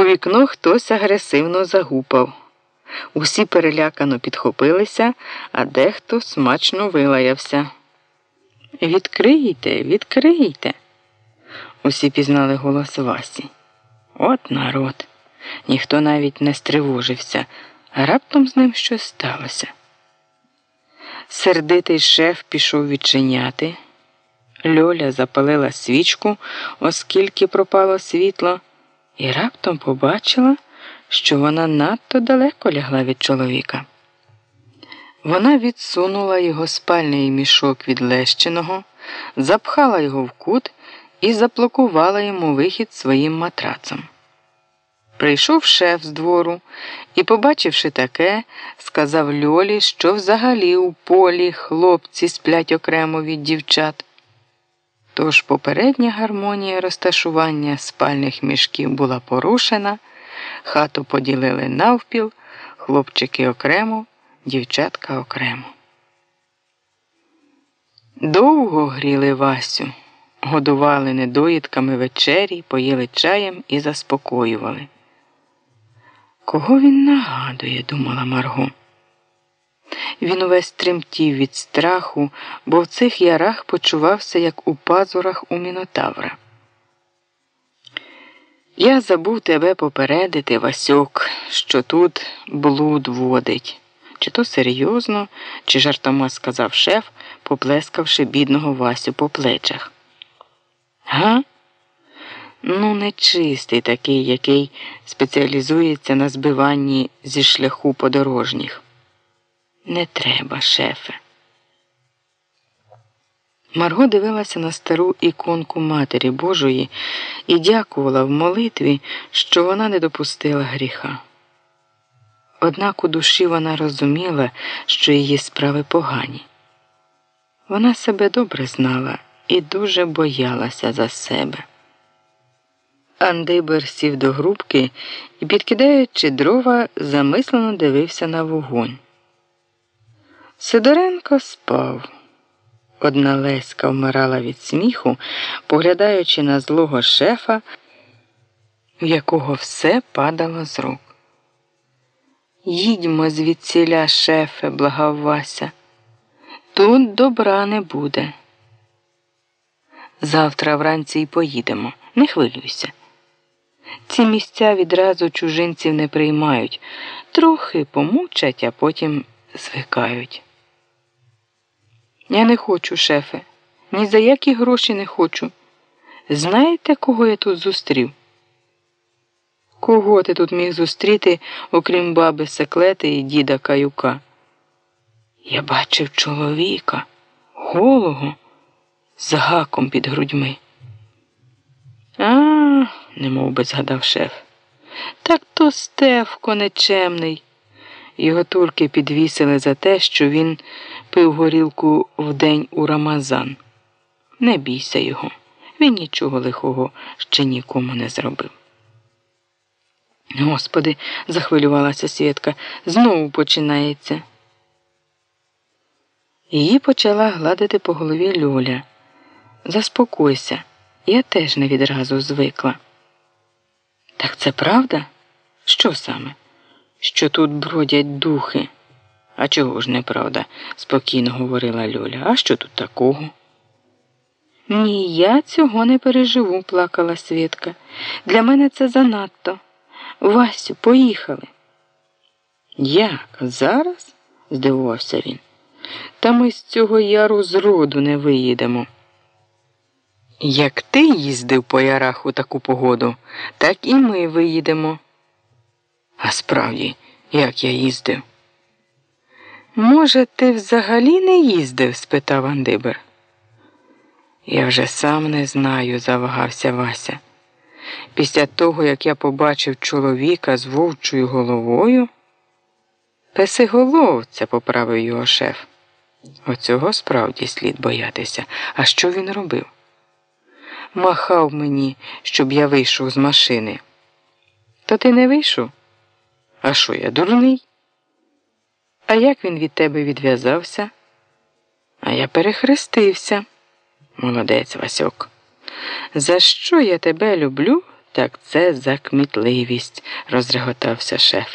У вікно хтось агресивно загупав. Усі перелякано підхопилися, а дехто смачно вилаявся. Відкрийте, відкрийте. Усі пізнали голос Васі. От народ. Ніхто навіть не стривожився, раптом з ним щось сталося. Сердитий шеф пішов відчиняти. Льоля запалила свічку, оскільки пропало світло, і раптом побачила, що вона надто далеко лягла від чоловіка. Вона відсунула його спальний мішок від лещиного, запхала його в кут і заблокувала йому вихід своїм матрацом. Прийшов шеф з двору і, побачивши таке, сказав Льолі, що взагалі у полі хлопці сплять окремо від дівчат. Тож попередня гармонія розташування спальних мішків була порушена, хату поділили навпіл, хлопчики окремо, дівчатка окремо. Довго гріли Васю, годували недоїдками вечері, поїли чаєм і заспокоювали. Кого він нагадує, думала Марго. Він увесь тремтів від страху, бо в цих ярах почувався, як у пазурах у мінотавра. Я забув тебе попередити, Васьок, що тут блуд водить. Чи то серйозно, чи жартома сказав шеф, поплескавши бідного Васю по плечах. Га? Ну, нечистий такий, який спеціалізується на збиванні зі шляху подорожніх. Не треба, шефе. Марго дивилася на стару іконку Матері Божої і дякувала в молитві, що вона не допустила гріха. Однак у душі вона розуміла, що її справи погані. Вона себе добре знала і дуже боялася за себе. Андибер сів до грубки і, підкидаючи дрова, замислено дивився на вогонь. Сидоренко спав. Одна Леська вмирала від сміху, поглядаючи на злого шефа, в якого все падало з рук. Їдьмо звідсіля, шефе, благав Вася. Тут добра не буде. Завтра вранці й поїдемо, не хвилюйся. Ці місця відразу чужинців не приймають, трохи помучать, а потім звикають. Я не хочу, шефе, ні за які гроші не хочу. Знаєте, кого я тут зустрів? Кого ти тут міг зустріти, окрім баби секлети і діда каюка? Я бачив чоловіка, голого, з гаком під грудьми. А, немов би згадав шеф. Так то Стевко нечемний. Його турки підвісили за те, що він пив горілку вдень у Рамазан. Не бійся його, він нічого лихого ще нікому не зробив. Господи, захвилювалася Свєтка, знову починається. Її почала гладити по голові Льоля. Заспокойся, я теж не відразу звикла. Так це правда? Що саме? Що тут бродять духи? А чого ж неправда? спокійно говорила Льоля. А що тут такого? Ні, я цього не переживу, плакала Свідка. Для мене це занадто. Васю, поїхали. Як? Зараз? здивувався він. Та ми з цього яру зроду не виїдемо. Як ти їздив по ярах у таку погоду, так і ми виїдемо. А справді, як я їздив? Може, ти взагалі не їздив? спитав Андибер. Я вже сам не знаю, завагався Вася. Після того, як я побачив чоловіка з вовчою головою, песиголовця, поправив його шеф. Оцього справді слід боятися. А що він робив? Махав мені, щоб я вийшов з машини. То ти не вийшов? А що я дурний? А як він від тебе відв'язався? А я перехрестився. Молодець Васьок. За що я тебе люблю, Так це за кмітливість, розреготався шеф.